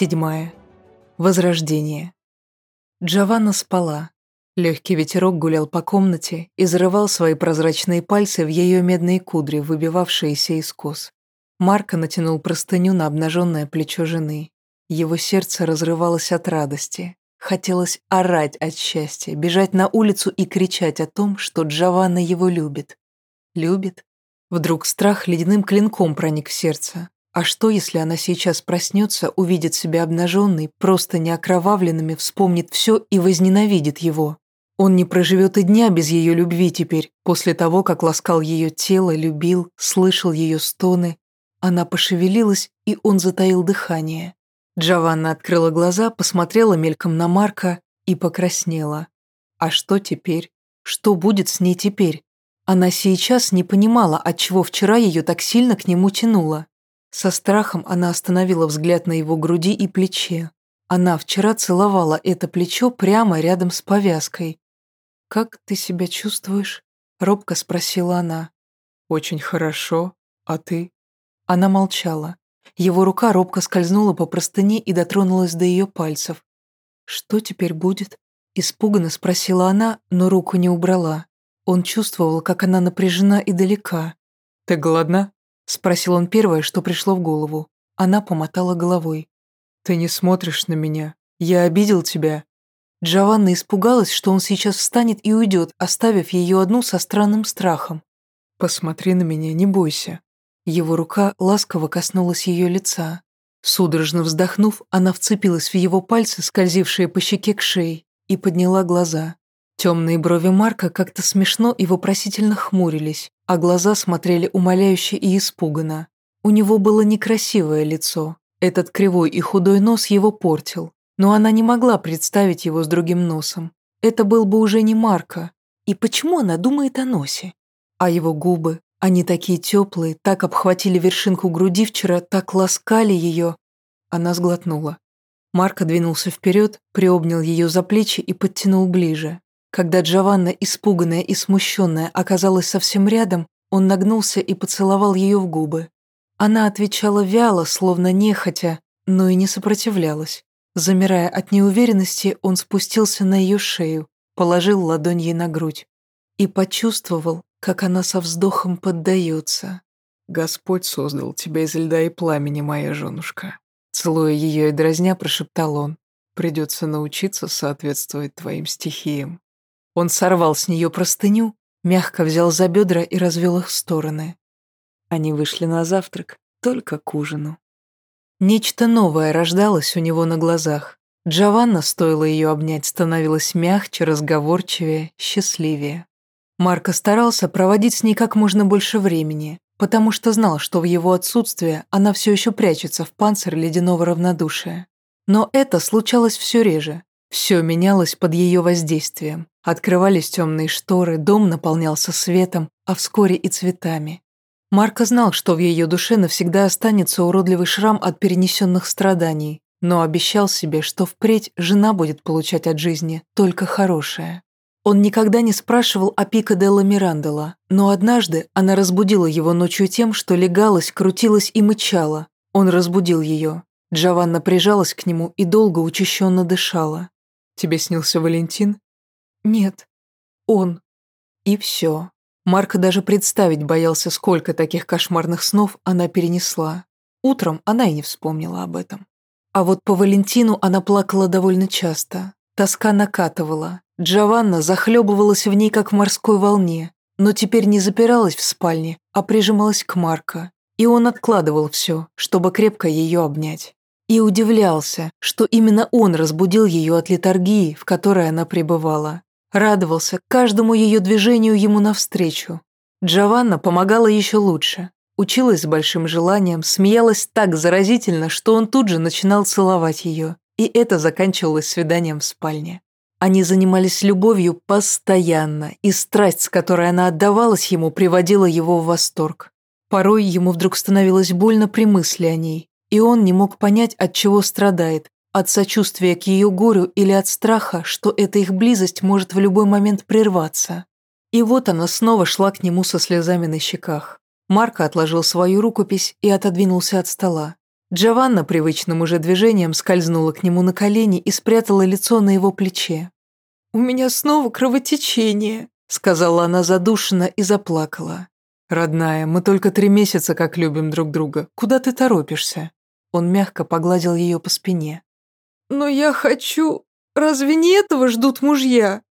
Седьмая. Возрождение. Джованна спала. Легкий ветерок гулял по комнате и зарывал свои прозрачные пальцы в ее медные кудри, выбивавшиеся из кос. Марко натянул простыню на обнаженное плечо жены. Его сердце разрывалось от радости. Хотелось орать от счастья, бежать на улицу и кричать о том, что Джованна его любит. Любит? Вдруг страх ледяным клинком проник в сердце. А что, если она сейчас проснется, увидит себя обнаженной, просто неокровавленными, вспомнит все и возненавидит его? Он не проживет и дня без ее любви теперь, после того, как ласкал ее тело, любил, слышал ее стоны. Она пошевелилась, и он затаил дыхание. Джованна открыла глаза, посмотрела мельком на Марка и покраснела. А что теперь? Что будет с ней теперь? Она сейчас не понимала, отчего вчера ее так сильно к нему тянуло. Со страхом она остановила взгляд на его груди и плече. Она вчера целовала это плечо прямо рядом с повязкой. «Как ты себя чувствуешь?» — робко спросила она. «Очень хорошо. А ты?» Она молчала. Его рука робко скользнула по простыне и дотронулась до ее пальцев. «Что теперь будет?» — испуганно спросила она, но руку не убрала. Он чувствовал, как она напряжена и далека. «Ты голодна?» – спросил он первое, что пришло в голову. Она помотала головой. «Ты не смотришь на меня. Я обидел тебя». Джованна испугалась, что он сейчас встанет и уйдет, оставив ее одну со странным страхом. «Посмотри на меня, не бойся». Его рука ласково коснулась ее лица. Судорожно вздохнув, она вцепилась в его пальцы, скользившие по щеке к шее, и подняла глаза. Темные брови Марка как-то смешно и вопросительно хмурились, а глаза смотрели умоляюще и испуганно. У него было некрасивое лицо. Этот кривой и худой нос его портил, но она не могла представить его с другим носом. Это был бы уже не Марка. И почему она думает о носе? А его губы, они такие теплые, так обхватили вершинку груди вчера, так ласкали ее. Она сглотнула. Марка двинулся вперед, приобнял ее за плечи и подтянул ближе. Когда Джованна, испуганная и смущенная, оказалась совсем рядом, он нагнулся и поцеловал ее в губы. Она отвечала вяло, словно нехотя, но и не сопротивлялась. Замирая от неуверенности, он спустился на ее шею, положил ладонь ей на грудь и почувствовал, как она со вздохом поддается. «Господь создал тебя из льда и пламени, моя женушка», целуя ее и дразня, прошептал он. «Придется научиться соответствовать твоим стихиям». Он сорвал с нее простыню, мягко взял за бедра и развел их в стороны. Они вышли на завтрак, только к ужину. Нечто новое рождалось у него на глазах. Джованна, стоило ее обнять, становилась мягче, разговорчивее, счастливее. Марко старался проводить с ней как можно больше времени, потому что знал, что в его отсутствие она все еще прячется в панцирь ледяного равнодушия. Но это случалось все реже. Все менялось под ее воздействием. Открывались темные шторы, дом наполнялся светом, а вскоре и цветами. Марко знал, что в ее душе навсегда останется уродливый шрам от перенесенных страданий, но обещал себе, что впредь жена будет получать от жизни только хорошее. Он никогда не спрашивал о Пика Делла Мирандела, но однажды она разбудила его ночью тем, что легалась, крутилась и мычала. Он разбудил ее. Джованна прижалась к нему и долго учащенно дышала. «Тебе снился Валентин?» Нет, он. И все. Марка даже представить боялся, сколько таких кошмарных снов она перенесла. Утром она и не вспомнила об этом. А вот по Валентину она плакала довольно часто. Тоска накатывала. Джованна захлебывалась в ней, как в морской волне, но теперь не запиралась в спальне, а прижималась к Марко. И он откладывал все, чтобы крепко ее обнять. И удивлялся, что именно он разбудил ее от литургии, в которой она пребывала. Радовался каждому ее движению ему навстречу. Джованна помогала еще лучше. Училась с большим желанием, смеялась так заразительно, что он тут же начинал целовать ее. И это заканчивалось свиданием в спальне. Они занимались любовью постоянно, и страсть, с которой она отдавалась ему, приводила его в восторг. Порой ему вдруг становилось больно при мысли о ней, и он не мог понять, от чего страдает, от сочувствия к ее горю или от страха, что эта их близость может в любой момент прерваться. И вот она снова шла к нему со слезами на щеках. Марко отложил свою рукопись и отодвинулся от стола. Джованна привычным уже движением скользнула к нему на колени и спрятала лицо на его плече. «У меня снова кровотечение», — сказала она задушенно и заплакала. «Родная, мы только три месяца как любим друг друга. Куда ты торопишься?» Он мягко погладил ее по спине. «Но я хочу... Разве не этого ждут мужья?»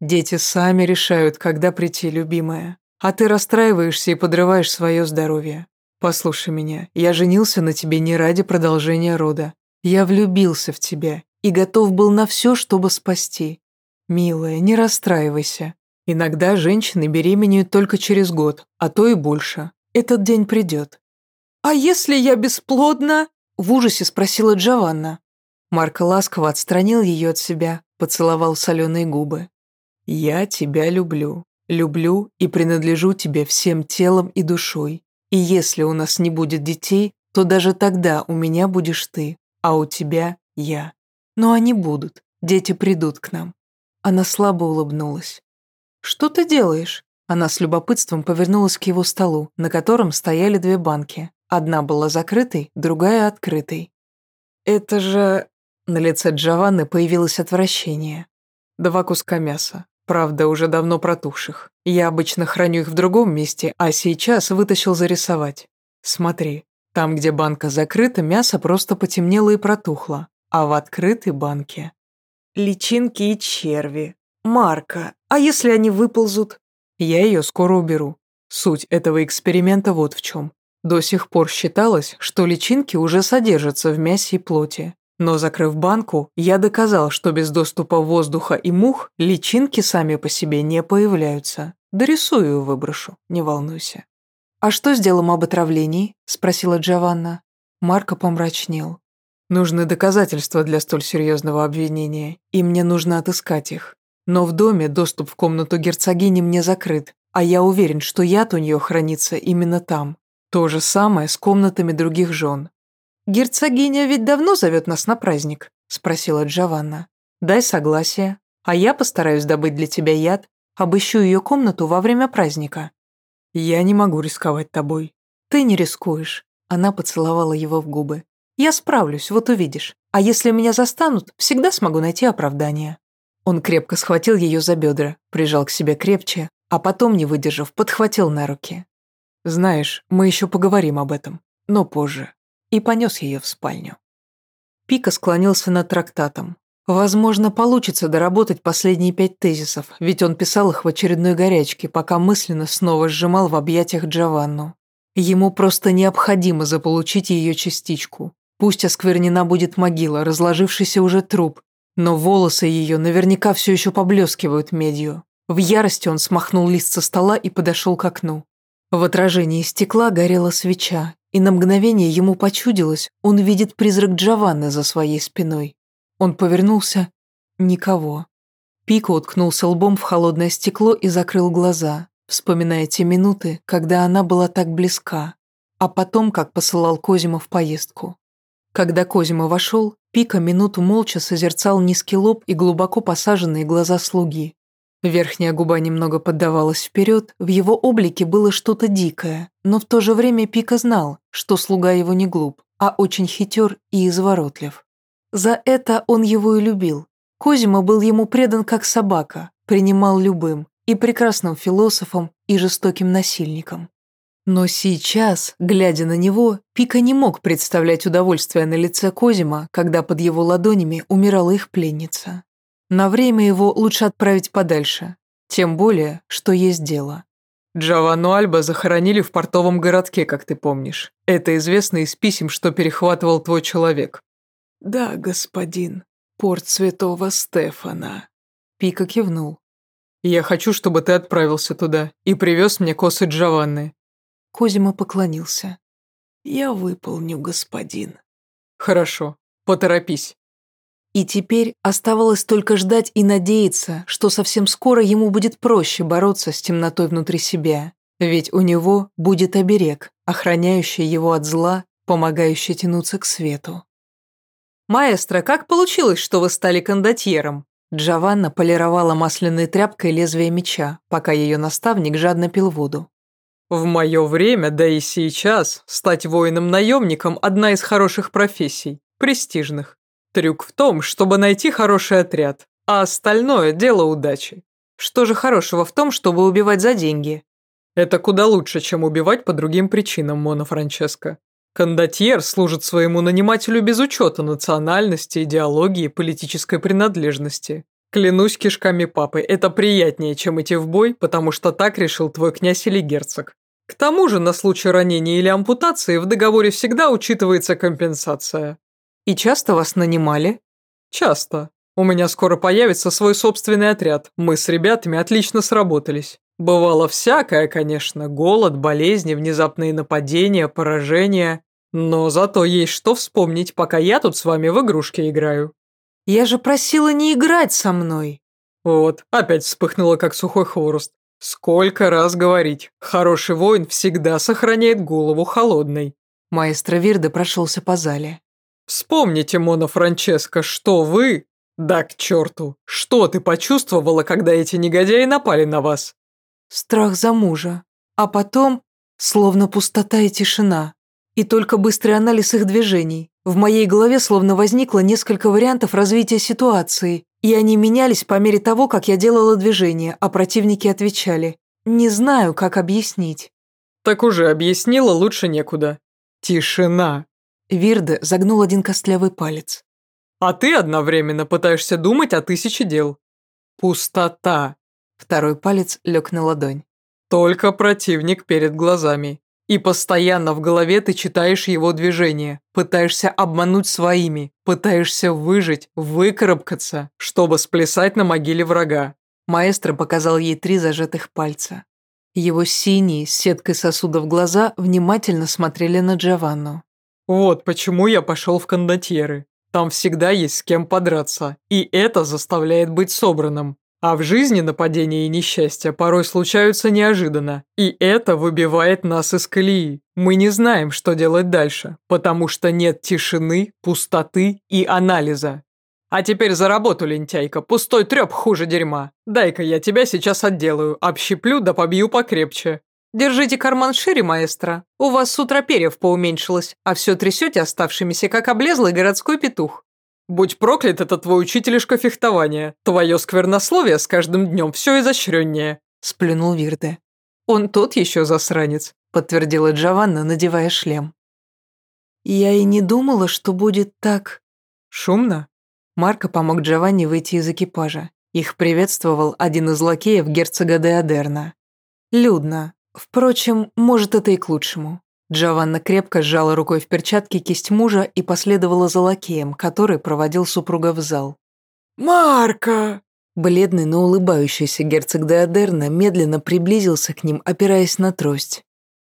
«Дети сами решают, когда прийти, любимая. А ты расстраиваешься и подрываешь свое здоровье. Послушай меня, я женился на тебе не ради продолжения рода. Я влюбился в тебя и готов был на все, чтобы спасти. Милая, не расстраивайся. Иногда женщины беременеют только через год, а то и больше. Этот день придет. «А если я бесплодна?» – в ужасе спросила Джованна. Марко ласково отстранил ее от себя, поцеловал соленые губы. «Я тебя люблю. Люблю и принадлежу тебе всем телом и душой. И если у нас не будет детей, то даже тогда у меня будешь ты, а у тебя я. Но они будут, дети придут к нам». Она слабо улыбнулась. «Что ты делаешь?» Она с любопытством повернулась к его столу, на котором стояли две банки. Одна была закрытой, другая открытой. «Это же...» На лице Джованны появилось отвращение. Два куска мяса, правда, уже давно протухших. Я обычно храню их в другом месте, а сейчас вытащил зарисовать. Смотри, там, где банка закрыта, мясо просто потемнело и протухло, а в открытой банке... Личинки и черви. Марка, а если они выползут? Я ее скоро уберу. Суть этого эксперимента вот в чем. До сих пор считалось, что личинки уже содержатся в мясе и плоти. Но закрыв банку, я доказал, что без доступа воздуха и мух личинки сами по себе не появляются. Дорисую и выброшу, не волнуйся. «А что с делом об отравлении?» – спросила Джованна. Марко помрачнел. «Нужны доказательства для столь серьезного обвинения, и мне нужно отыскать их. Но в доме доступ в комнату герцогини мне закрыт, а я уверен, что яд у нее хранится именно там. То же самое с комнатами других жен. «Герцогиня ведь давно зовет нас на праздник?» – спросила Джованна. «Дай согласие, а я постараюсь добыть для тебя яд, обыщу ее комнату во время праздника». «Я не могу рисковать тобой». «Ты не рискуешь», – она поцеловала его в губы. «Я справлюсь, вот увидишь. А если меня застанут, всегда смогу найти оправдание». Он крепко схватил ее за бедра, прижал к себе крепче, а потом, не выдержав, подхватил на руки. «Знаешь, мы еще поговорим об этом, но позже» и понес ее в спальню. Пика склонился над трактатом. Возможно, получится доработать последние пять тезисов, ведь он писал их в очередной горячке, пока мысленно снова сжимал в объятиях Джованну. Ему просто необходимо заполучить ее частичку. Пусть осквернена будет могила, разложившийся уже труп, но волосы ее наверняка все еще поблескивают медью. В ярости он смахнул лист со стола и подошел к окну. В отражении стекла горела свеча, и на мгновение ему почудилось, он видит призрак Джованны за своей спиной. Он повернулся. Никого. Пико уткнулся лбом в холодное стекло и закрыл глаза, вспоминая те минуты, когда она была так близка, а потом, как посылал Козима в поездку. Когда Козима вошел, Пика минуту молча созерцал низкий лоб и глубоко посаженные глаза слуги, Верхняя губа немного поддавалась вперед, в его облике было что-то дикое, но в то же время Пика знал, что слуга его не глуп, а очень хитер и изворотлив. За это он его и любил. Козима был ему предан как собака, принимал любым, и прекрасным философом, и жестоким насильником. Но сейчас, глядя на него, Пика не мог представлять удовольствия на лице Козима, когда под его ладонями умирала их пленница. На время его лучше отправить подальше, тем более, что есть дело. Джованну Альба захоронили в портовом городке, как ты помнишь. Это известно из писем, что перехватывал твой человек. Да, господин, порт святого Стефана. Пика кивнул. Я хочу, чтобы ты отправился туда и привез мне косы Джованны. Козима поклонился. Я выполню, господин. Хорошо, поторопись. И теперь оставалось только ждать и надеяться, что совсем скоро ему будет проще бороться с темнотой внутри себя, ведь у него будет оберег, охраняющий его от зла, помогающий тянуться к свету. «Маэстро, как получилось, что вы стали кондотьером?» Джованна полировала масляной тряпкой лезвие меча, пока ее наставник жадно пил воду. В мое время, да и сейчас, стать воином-наемником – одна из хороших профессий, престижных. Трюк в том, чтобы найти хороший отряд, а остальное – дело удачи. Что же хорошего в том, чтобы убивать за деньги? Это куда лучше, чем убивать по другим причинам, Мона Франческо. Кондотьер служит своему нанимателю без учета национальности, идеологии, политической принадлежности. Клянусь кишками папы, это приятнее, чем идти в бой, потому что так решил твой князь или герцог. К тому же на случай ранения или ампутации в договоре всегда учитывается компенсация. И часто вас нанимали? Часто. У меня скоро появится свой собственный отряд. Мы с ребятами отлично сработались. Бывало всякое, конечно. Голод, болезни, внезапные нападения, поражения. Но зато есть что вспомнить, пока я тут с вами в игрушки играю. Я же просила не играть со мной. Вот, опять вспыхнуло, как сухой хворост. Сколько раз говорить, хороший воин всегда сохраняет голову холодной. Маэстро Вирда прошелся по зале. Вспомните, Мона Франческо, что вы... Да к черту, что ты почувствовала, когда эти негодяи напали на вас? Страх за мужа. А потом, словно пустота и тишина. И только быстрый анализ их движений. В моей голове словно возникло несколько вариантов развития ситуации, и они менялись по мере того, как я делала движение, а противники отвечали. Не знаю, как объяснить. Так уже объяснила, лучше некуда. Тишина. Вирде загнул один костлявый палец. А ты одновременно пытаешься думать о тысяче дел. Пустота. Второй палец лег на ладонь. Только противник перед глазами. И постоянно в голове ты читаешь его движения, пытаешься обмануть своими, пытаешься выжить, выкарабкаться, чтобы сплясать на могиле врага. Маэстро показал ей три зажатых пальца. Его синие, с сеткой сосудов глаза, внимательно смотрели на Джованну. «Вот почему я пошел в кондотьеры. Там всегда есть с кем подраться, и это заставляет быть собранным. А в жизни нападения и несчастья порой случаются неожиданно, и это выбивает нас из колеи. Мы не знаем, что делать дальше, потому что нет тишины, пустоты и анализа. А теперь за работу, лентяйка, пустой трёп хуже дерьма. Дай-ка я тебя сейчас отделаю, общиплю да побью покрепче. Держите карман шире, маэстро. У вас с утра перьев поуменьшилось, а все трясете оставшимися, как облезлый городской петух. Будь проклят, это твой учителишка фехтования. Твое сквернословие с каждым днем все изощреннее», – сплюнул Вирде. «Он тот еще засранец», – подтвердила Джованна, надевая шлем. «Я и не думала, что будет так...» «Шумно?» Марко помог Джованни выйти из экипажа. Их приветствовал один из лакеев герцога де Адерна. «Людно. Впрочем, может, это и к лучшему. Джованна крепко сжала рукой в перчатке кисть мужа и последовала за лакеем, который проводил супруга в зал. «Марка!» Бледный, но улыбающийся герцог Деодерна медленно приблизился к ним, опираясь на трость.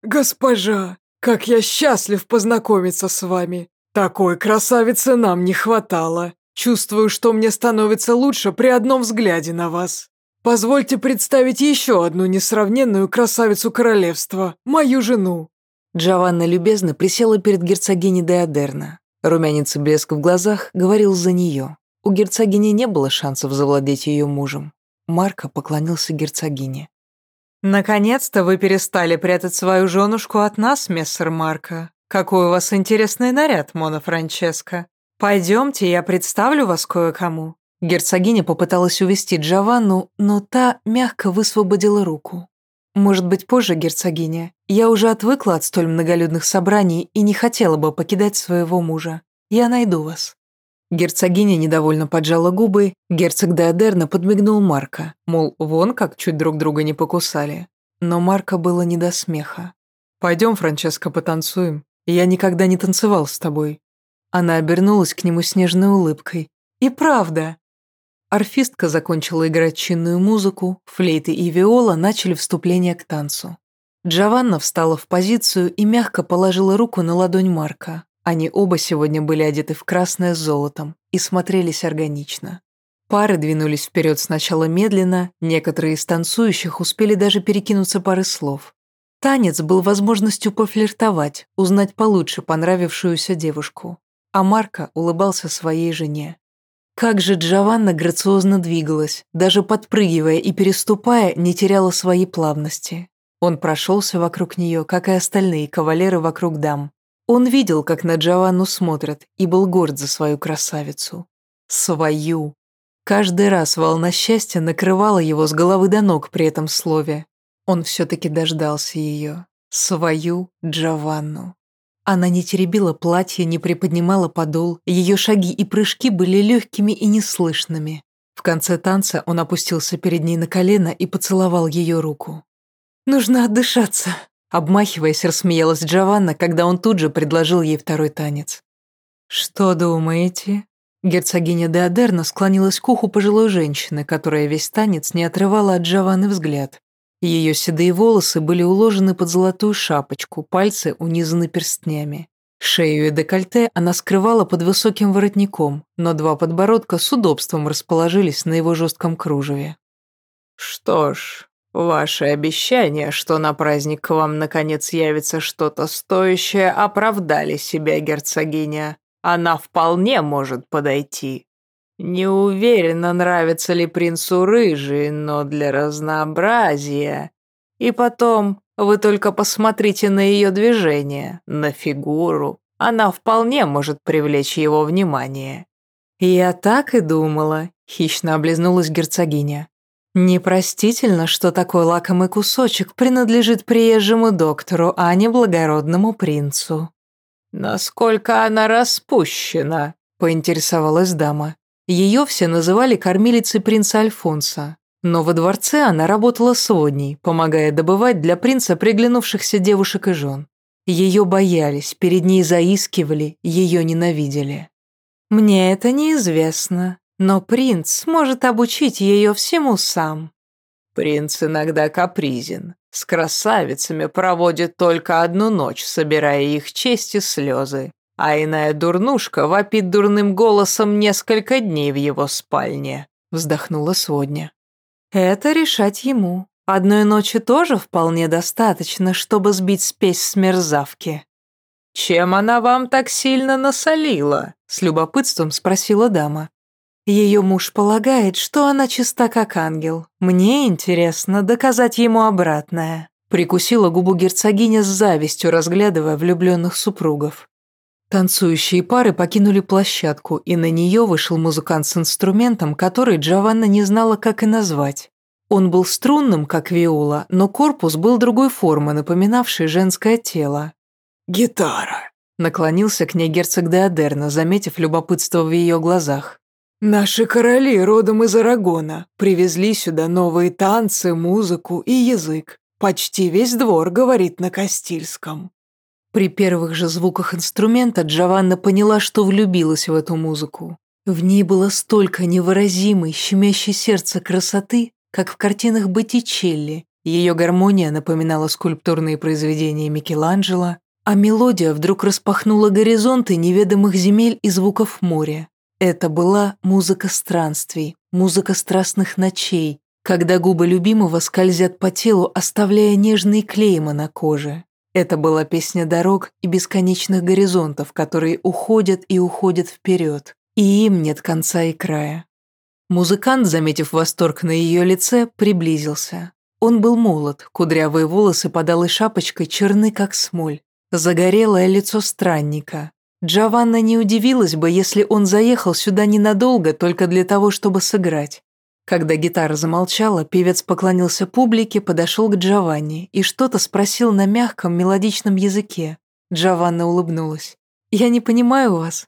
«Госпожа, как я счастлив познакомиться с вами! Такой красавицы нам не хватало! Чувствую, что мне становится лучше при одном взгляде на вас. Позвольте представить еще одну несравненную красавицу королевства, мою жену, Джованна любезно присела перед герцогиней Деодерна. Румянец и блеск в глазах говорил за нее. У герцогини не было шансов завладеть ее мужем. Марко поклонился герцогине. «Наконец-то вы перестали прятать свою женушку от нас, мессер Марко. Какой у вас интересный наряд, Мона Франческо. Пойдемте, я представлю вас кое-кому». Герцогиня попыталась увести Джованну, но та мягко высвободила руку. Может быть, позже, герцогиня. Я уже отвыкла от столь многолюдных собраний и не хотела бы покидать своего мужа. Я найду вас». Герцогиня недовольно поджала губы, герцог Деодерна подмигнул Марка, мол, вон как чуть друг друга не покусали. Но Марка было не до смеха. «Пойдем, Франческо, потанцуем. Я никогда не танцевал с тобой». Она обернулась к нему с нежной улыбкой. «И правда, Орфистка закончила играть чинную музыку, флейты и виола начали вступление к танцу. Джованна встала в позицию и мягко положила руку на ладонь Марка. Они оба сегодня были одеты в красное с золотом и смотрелись органично. Пары двинулись вперед сначала медленно, некоторые из танцующих успели даже перекинуться пары слов. Танец был возможностью пофлиртовать, узнать получше понравившуюся девушку. А Марка улыбался своей жене. Как же Джованна грациозно двигалась, даже подпрыгивая и переступая, не теряла своей плавности. Он прошелся вокруг нее, как и остальные кавалеры вокруг дам. Он видел, как на Джованну смотрят, и был горд за свою красавицу. Свою. Каждый раз волна счастья накрывала его с головы до ног при этом слове. Он все-таки дождался ее. Свою Джованну. Она не теребила платье, не приподнимала подол, ее шаги и прыжки были легкими и неслышными. В конце танца он опустился перед ней на колено и поцеловал ее руку. «Нужно отдышаться», — обмахиваясь, рассмеялась Джованна, когда он тут же предложил ей второй танец. «Что думаете?» Герцогиня Деодерна склонилась к уху пожилой женщины, которая весь танец не отрывала от Джованны взгляд. Ее седые волосы были уложены под золотую шапочку, пальцы унизаны перстнями. Шею и декольте она скрывала под высоким воротником, но два подбородка с удобством расположились на его жестком кружеве. «Что ж, ваши обещания, что на праздник к вам наконец явится что-то стоящее, оправдали себя, герцогиня. Она вполне может подойти. Не уверена, нравится ли принцу рыжий, но для разнообразия. И потом, вы только посмотрите на ее движение, на фигуру. Она вполне может привлечь его внимание». «Я так и думала», — хищно облизнулась герцогиня. «Непростительно, что такой лакомый кусочек принадлежит приезжему доктору, а не благородному принцу». «Насколько она распущена?» — поинтересовалась дама. Ее все называли кормилицей принца Альфонса, но во дворце она работала сводней, помогая добывать для принца приглянувшихся девушек и жен. Ее боялись, перед ней заискивали, ее ненавидели. «Мне это неизвестно, но принц может обучить ее всему сам». «Принц иногда капризен, с красавицами проводит только одну ночь, собирая их честь и слезы а иная дурнушка вопит дурным голосом несколько дней в его спальне», — вздохнула Сводня. «Это решать ему. Одной ночи тоже вполне достаточно, чтобы сбить спесь с мерзавки». «Чем она вам так сильно насолила?» — с любопытством спросила дама. Ее муж полагает, что она чиста как ангел. Мне интересно доказать ему обратное. Прикусила губу герцогиня с завистью, разглядывая влюбленных супругов. Танцующие пары покинули площадку, и на нее вышел музыкант с инструментом, который Джованна не знала, как и назвать. Он был струнным, как виола, но корпус был другой формы, напоминавший женское тело. «Гитара», — наклонился к ней герцог Деодерна, заметив любопытство в ее глазах. «Наши короли родом из Арагона привезли сюда новые танцы, музыку и язык. Почти весь двор говорит на Кастильском». При первых же звуках инструмента Джованна поняла, что влюбилась в эту музыку. В ней было столько невыразимой, щемящей сердце красоты, как в картинах Боттичелли. Ее гармония напоминала скульптурные произведения Микеланджело, а мелодия вдруг распахнула горизонты неведомых земель и звуков моря. Это была музыка странствий, музыка страстных ночей, когда губы любимого скользят по телу, оставляя нежные клейма на коже. Это была песня дорог и бесконечных горизонтов, которые уходят и уходят вперед, и им нет конца и края. Музыкант, заметив восторг на ее лице, приблизился. Он был молод, кудрявые волосы под шапочкой черны, как смоль. Загорелое лицо странника. Джованна не удивилась бы, если он заехал сюда ненадолго, только для того, чтобы сыграть. Когда гитара замолчала, певец поклонился публике, подошел к Джованни и что-то спросил на мягком мелодичном языке. Джованна улыбнулась. «Я не понимаю вас».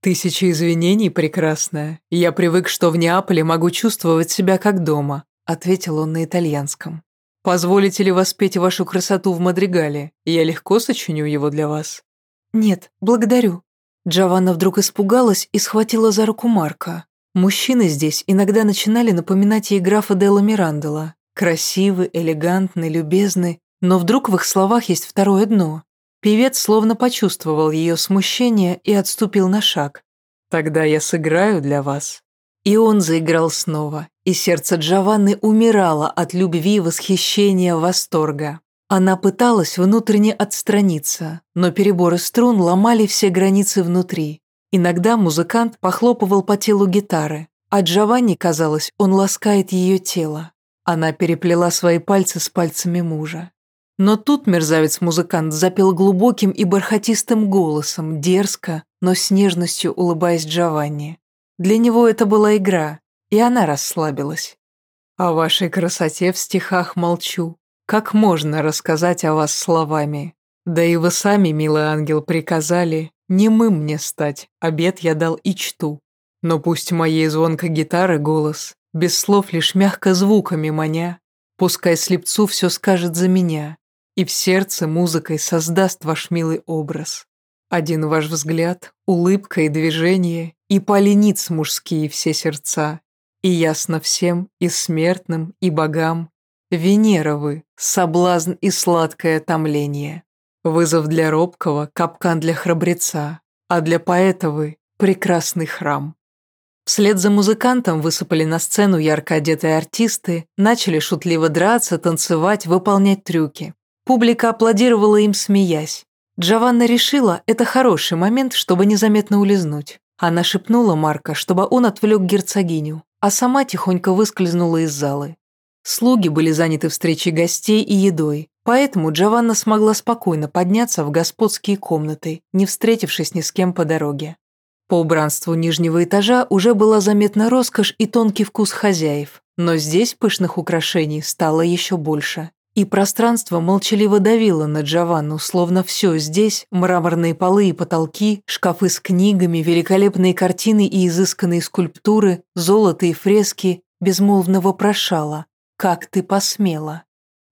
«Тысячи извинений, прекрасная. Я привык, что в Неаполе могу чувствовать себя как дома», ответил он на итальянском. «Позволите ли воспеть вашу красоту в Мадригале? Я легко сочиню его для вас». «Нет, благодарю». Джованна вдруг испугалась и схватила за руку Марка. Мужчины здесь иногда начинали напоминать ей графа Делла Мирандела. Красивы, элегантны, любезны, но вдруг в их словах есть второе дно. Певец словно почувствовал ее смущение и отступил на шаг. «Тогда я сыграю для вас». И он заиграл снова, и сердце Джованны умирало от любви, восхищения, восторга. Она пыталась внутренне отстраниться, но переборы струн ломали все границы внутри. Иногда музыкант похлопывал по телу гитары, а Джованни, казалось, он ласкает ее тело. Она переплела свои пальцы с пальцами мужа. Но тут мерзавец-музыкант запел глубоким и бархатистым голосом, дерзко, но с нежностью улыбаясь Джованни. Для него это была игра, и она расслабилась. «О вашей красоте в стихах молчу. Как можно рассказать о вас словами? Да и вы сами, милый ангел, приказали не мы мне стать, обед я дал и чту. Но пусть моей звонко гитары голос, без слов лишь мягко звуками маня, пускай слепцу все скажет за меня, и в сердце музыкой создаст ваш милый образ. Один ваш взгляд, улыбка и движение, и полениц мужские все сердца, и ясно всем, и смертным, и богам, Венера вы, соблазн и сладкое томление. Вызов для робкого, капкан для храбреца, а для поэта вы – прекрасный храм. Вслед за музыкантом высыпали на сцену ярко одетые артисты, начали шутливо драться, танцевать, выполнять трюки. Публика аплодировала им, смеясь. Джованна решила, это хороший момент, чтобы незаметно улизнуть. Она шепнула Марка, чтобы он отвлек герцогиню, а сама тихонько выскользнула из залы. Слуги были заняты встречей гостей и едой, поэтому Джованна смогла спокойно подняться в господские комнаты, не встретившись ни с кем по дороге. По убранству нижнего этажа уже была заметна роскошь и тонкий вкус хозяев, но здесь пышных украшений стало еще больше. И пространство молчаливо давило на Джованну, словно все здесь, мраморные полы и потолки, шкафы с книгами, великолепные картины и изысканные скульптуры, золото и фрески, безмолвно вопрошало «Как ты посмела?».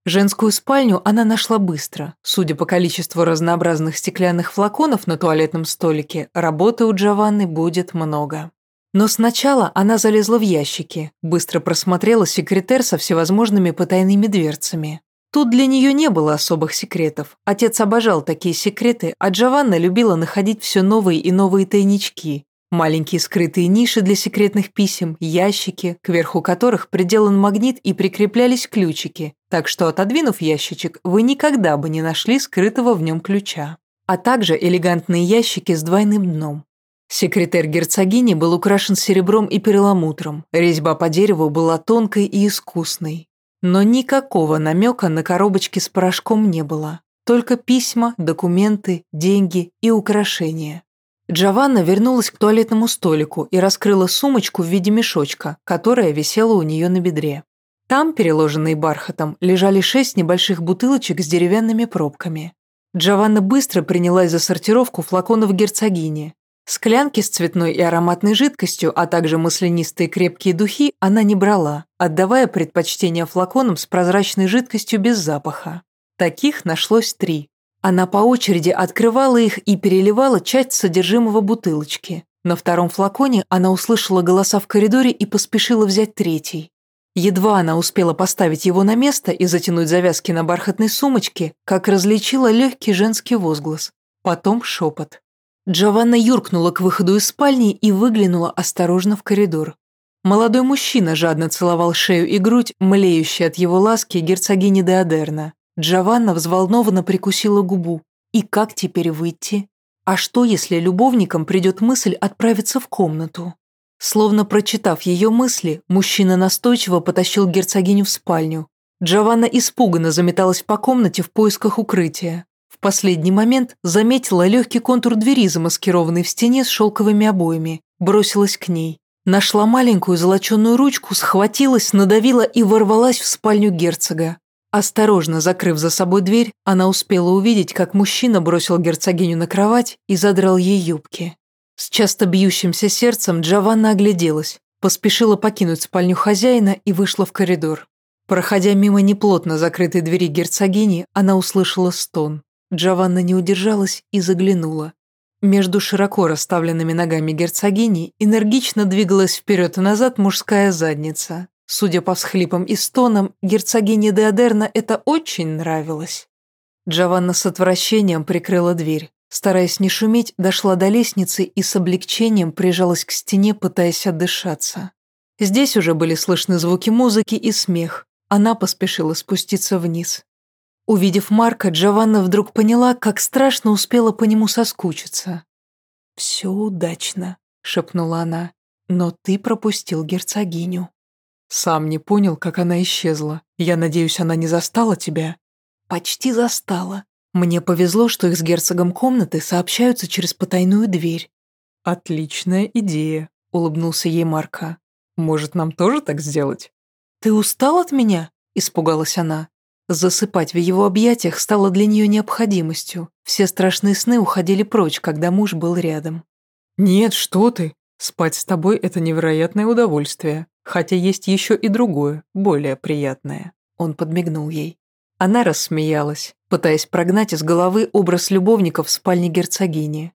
Женскую спальню она нашла быстро. Судя по количеству разнообразных стеклянных флаконов на туалетном столике, работы у Джованны будет много. Но сначала она залезла в ящики, быстро просмотрела секретер со всевозможными потайными дверцами. Тут для нее не было особых секретов. Отец обожал такие секреты, а Джованна любила находить все новые и новые тайнички. Маленькие скрытые ниши для секретных писем, ящики, кверху которых приделан магнит и прикреплялись ключики, так что, отодвинув ящичек, вы никогда бы не нашли скрытого в нем ключа. А также элегантные ящики с двойным дном. Секретарь герцогини был украшен серебром и перламутром, резьба по дереву была тонкой и искусной. Но никакого намека на коробочки с порошком не было. Только письма, документы, деньги и украшения. Джованна вернулась к туалетному столику и раскрыла сумочку в виде мешочка, которая висела у нее на бедре. Там, переложенные бархатом, лежали шесть небольших бутылочек с деревянными пробками. Джованна быстро принялась за сортировку флаконов герцогини, Склянки с цветной и ароматной жидкостью, а также маслянистые крепкие духи она не брала, отдавая предпочтение флаконам с прозрачной жидкостью без запаха. Таких нашлось три. Она по очереди открывала их и переливала часть содержимого бутылочки. На втором флаконе она услышала голоса в коридоре и поспешила взять третий. Едва она успела поставить его на место и затянуть завязки на бархатной сумочке, как различила легкий женский возглас. Потом шепот. Джованна юркнула к выходу из спальни и выглянула осторожно в коридор. Молодой мужчина жадно целовал шею и грудь, млеющие от его ласки герцогини Деодерна. Джованна взволнованно прикусила губу. И как теперь выйти? А что, если любовникам придет мысль отправиться в комнату? Словно прочитав ее мысли, мужчина настойчиво потащил герцогиню в спальню. Джованна испуганно заметалась по комнате в поисках укрытия последний момент заметила легкий контур двери, замаскированный в стене с шелковыми обоями. Бросилась к ней. Нашла маленькую золоченую ручку, схватилась, надавила и ворвалась в спальню герцога. Осторожно закрыв за собой дверь, она успела увидеть, как мужчина бросил герцогиню на кровать и задрал ей юбки. С часто бьющимся сердцем Джованна огляделась, поспешила покинуть спальню хозяина и вышла в коридор. Проходя мимо неплотно закрытой двери герцогини, она услышала стон. Джованна не удержалась и заглянула. Между широко расставленными ногами герцогини энергично двигалась вперед и назад мужская задница. Судя по всхлипам и стонам, герцогине Деодерна это очень нравилось. Джованна с отвращением прикрыла дверь. Стараясь не шуметь, дошла до лестницы и с облегчением прижалась к стене, пытаясь отдышаться. Здесь уже были слышны звуки музыки и смех. Она поспешила спуститься вниз. Увидев Марка, Джованна вдруг поняла, как страшно успела по нему соскучиться. «Все удачно», — шепнула она, — «но ты пропустил герцогиню». Сам не понял, как она исчезла. Я надеюсь, она не застала тебя. Почти застала. Мне повезло, что их с герцогом комнаты сообщаются через потайную дверь. «Отличная идея», — улыбнулся ей Марка. «Может, нам тоже так сделать?» «Ты устал от меня?» — испугалась она. Засыпать в его объятиях стало для нее необходимостью. Все страшные сны уходили прочь, когда муж был рядом. «Нет, что ты! Спать с тобой – это невероятное удовольствие, хотя есть еще и другое, более приятное». Он подмигнул ей. Она рассмеялась, пытаясь прогнать из головы образ любовников в спальне герцогини.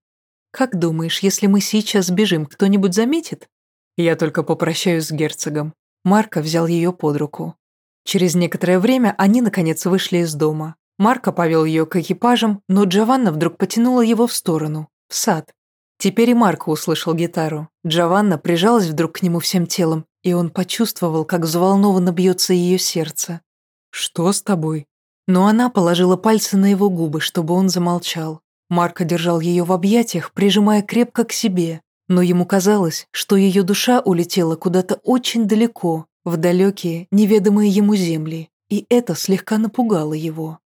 «Как думаешь, если мы сейчас сбежим, кто-нибудь заметит?» «Я только попрощаюсь с герцогом». Марко взял ее под руку. Через некоторое время они, наконец, вышли из дома. Марко повел ее к экипажам, но Джованна вдруг потянула его в сторону, в сад. Теперь и Марко услышал гитару. Джованна прижалась вдруг к нему всем телом, и он почувствовал, как взволнованно бьется ее сердце. «Что с тобой?» Но она положила пальцы на его губы, чтобы он замолчал. Марко держал ее в объятиях, прижимая крепко к себе, но ему казалось, что ее душа улетела куда-то очень далеко, в далекие, неведомые ему земли, и это слегка напугало его.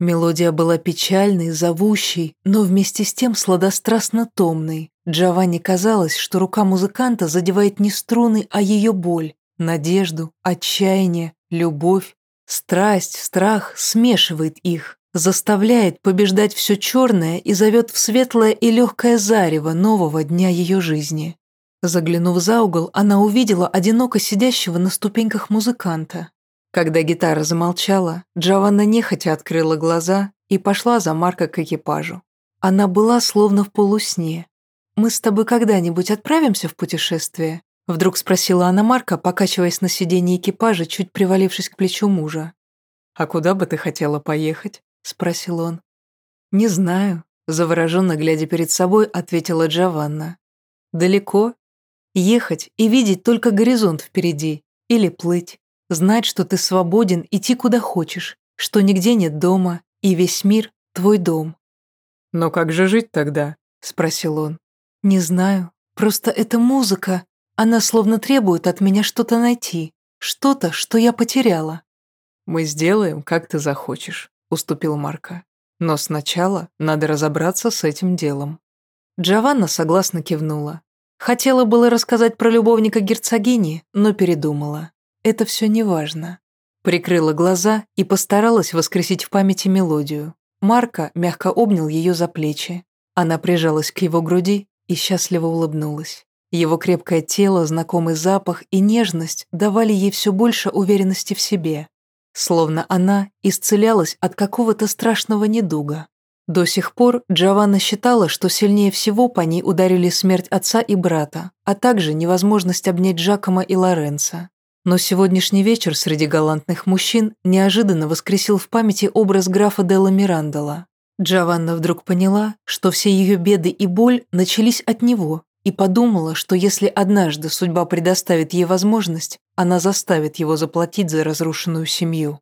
Мелодия была печальной, зовущей, но вместе с тем сладострастно томной. Джованни казалось, что рука музыканта задевает не струны, а ее боль, надежду, отчаяние, любовь. Страсть, страх смешивает их, заставляет побеждать все черное и зовет в светлое и легкое зарево нового дня ее жизни. Заглянув за угол, она увидела одиноко сидящего на ступеньках музыканта. Когда гитара замолчала, Джованна нехотя открыла глаза и пошла за Марко к экипажу. Она была словно в полусне. «Мы с тобой когда-нибудь отправимся в путешествие?» Вдруг спросила она Марка, покачиваясь на сиденье экипажа, чуть привалившись к плечу мужа. «А куда бы ты хотела поехать?» – спросил он. «Не знаю», – завороженно глядя перед собой, ответила Джованна. «Далеко? Ехать и видеть только горизонт впереди. Или плыть. Знать, что ты свободен идти куда хочешь, что нигде нет дома, и весь мир – твой дом». «Но как же жить тогда?» – спросил он. «Не знаю. Просто эта музыка, она словно требует от меня что-то найти, что-то, что я потеряла. «Мы сделаем, как ты захочешь», — уступил Марко. «Но сначала надо разобраться с этим делом». Джованна согласно кивнула. Хотела было рассказать про любовника герцогини, но передумала. Это все неважно. Прикрыла глаза и постаралась воскресить в памяти мелодию. Марко мягко обнял ее за плечи. Она прижалась к его груди и счастливо улыбнулась. Его крепкое тело, знакомый запах и нежность давали ей все больше уверенности в себе. Словно она исцелялась от какого-то страшного недуга. До сих пор Джованна считала, что сильнее всего по ней ударили смерть отца и брата, а также невозможность обнять Джакома и Лоренца. Но сегодняшний вечер среди галантных мужчин неожиданно воскресил в памяти образ графа Делла Мирандола. Джованна вдруг поняла, что все ее беды и боль начались от него, и подумала, что если однажды судьба предоставит ей возможность, она заставит его заплатить за разрушенную семью.